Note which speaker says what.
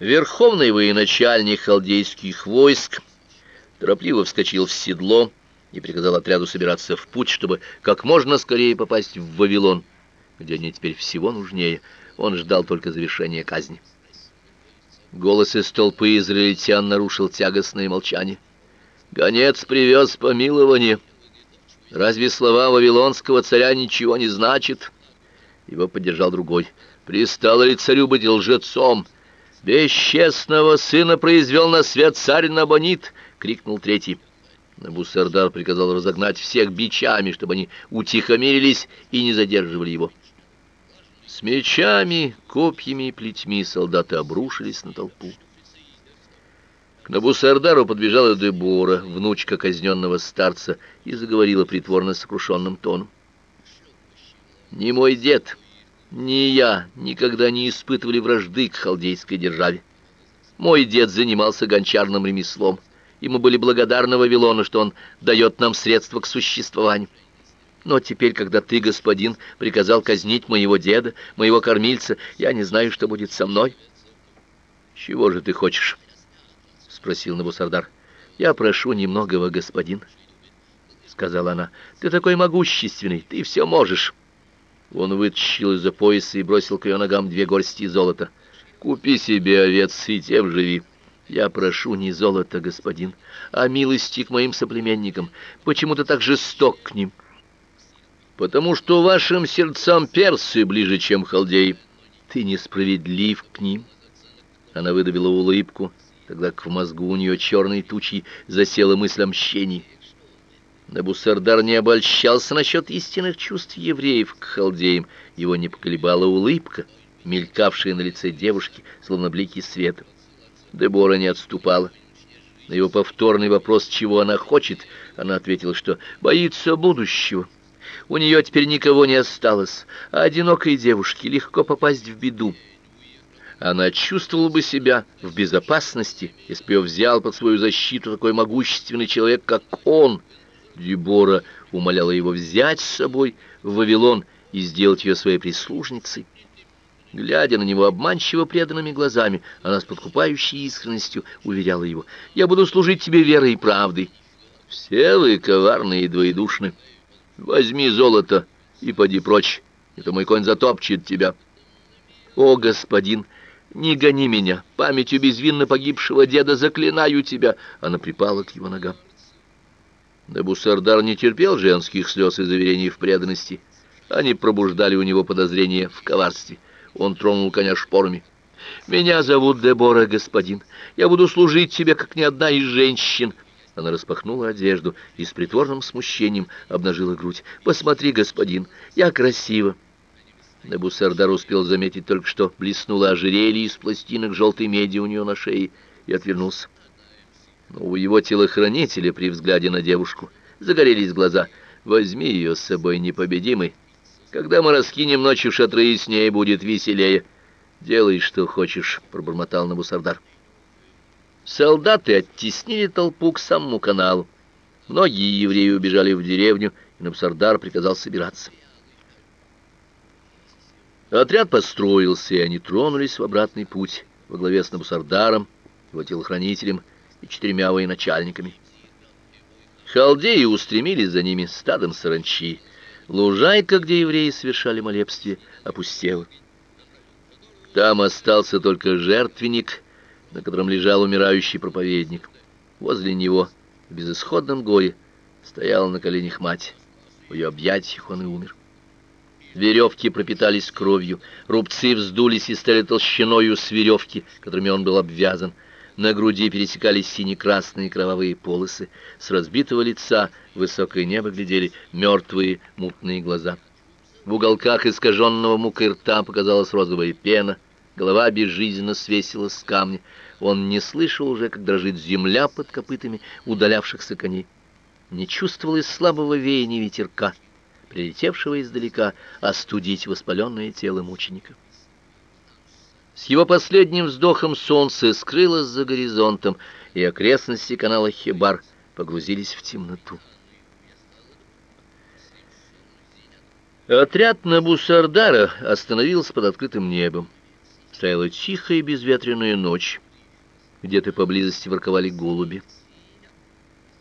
Speaker 1: Верховный военачальник халдейских войск торопливо вскочил в седло и приказал отряду собираться в путь, чтобы как можно скорее попасть в Вавилон, где они теперь всего нужнее. Он ждал только завершения казни. Голос из толпы израильтян нарушил тягостное молчание. «Гонец привез помилование. Разве слова вавилонского царя ничего не значат?» Его поддержал другой. «Пристало ли царю быть лжецом?» «Бесчестного сына произвел на свет царь Набонит!» — крикнул третий. Набусардар приказал разогнать всех бичами, чтобы они утихомирились и не задерживали его. С мечами, копьями и плетьми солдаты обрушились на толпу. К Набусардару подбежала Дебора, внучка казненного старца, и заговорила притворно сокрушенным тоном. «Не мой дед!» Ни я никогда не испытывали вражды к халдейской державе. Мой дед занимался гончарным ремеслом, и мы были благодарны Вавилону, что он дает нам средства к существованию. Но теперь, когда ты, господин, приказал казнить моего деда, моего кормильца, я не знаю, что будет со мной. Чего же ты хочешь? спросил Набусардар. Я прошу немногого, господин, сказала она. Ты такой могущественный, ты все можешь. Он вытащил из-за пояса и бросил к ее ногам две горсти золота. «Купи себе овец и тем живи». «Я прошу не золота, господин, а милости к моим соплеменникам. Почему ты так жесток к ним?» «Потому что вашим сердцам персы ближе, чем халдеи. Ты несправедлив к ним». Она выдавила улыбку, тогда как в мозгу у нее черной тучей засела мысль о мщении. Набусардар не обольщался насчет истинных чувств евреев к халдеям. Его не поколебала улыбка, мелькавшая на лице девушки, словно блики света. Дебора не отступала. На его повторный вопрос, чего она хочет, она ответила, что боится будущего. У нее теперь никого не осталось, а одинокой девушке легко попасть в беду. Она чувствовала бы себя в безопасности, если бы ее взял под свою защиту такой могущественный человек, как он — Дебора умоляла его взять с собой в Вавилон и сделать ее своей прислужницей. Глядя на него обманчиво преданными глазами, она с подкупающей искренностью уверяла его, «Я буду служить тебе верой и правдой». «Все вы коварные и двоедушны. Возьми золото и поди прочь, это мой конь затопчет тебя». «О, господин!» «Не гони меня! Памятью безвинно погибшего деда заклинаю тебя!» Она припала к его ногам. Набусардар не терпел женских слез и заверений в преданности. Они пробуждали у него подозрения в коварстве. Он тронул коня шпорами. «Меня зовут Дебора, господин. Я буду служить тебе, как ни одна из женщин». Она распахнула одежду и с притворным смущением обнажила грудь. «Посмотри, господин, я красива». Набусардар успел заметить только, что блеснуло ожерелье из пластинок желтой меди у нее на шее и отвернулся. У его телохранителя при взгляде на девушку загорелись глаза. «Возьми ее с собой, непобедимый. Когда мы раскинем ночью шатры, с ней будет веселее. Делай, что хочешь», — пробормотал Набусардар. Солдаты оттеснили толпу к самому каналу. Многие евреи убежали в деревню, и Набусардар приказал собираться. Отряд построился, и они тронулись в обратный путь во главе с Набусардаром, его телохранителем, и четырьмя военачальниками. Халдеи устремились за ними стадом саранчи. Лужайка, где евреи совершали молебствие, опустела. Там остался только жертвенник, на котором лежал умирающий проповедник. Возле него, в безысходном горе, стояла на коленях мать. В ее объятиях он и умер. Веревки пропитались кровью, рубцы вздулись и стали толщиною с веревки, которыми он был обвязан. На груди пересекались сине-красные кровавые полосы. С разбитого лица в высокое небо глядели мертвые мутные глаза. В уголках искаженного мукой рта показалась розовая пена. Голова безжизненно свесилась с камня. Он не слышал уже, как дрожит земля под копытами удалявшихся коней. Не чувствовал и слабого веяния ветерка, прилетевшего издалека остудить воспаленное тело мученика. С его последним вздохом солнце скрылось за горизонтом, и окрестности канала Хебар погрузились в темноту. Отряд Набусардара остановился под открытым небом. Стояла тихая безветренная ночь. Где-то поблизости ворковали голуби.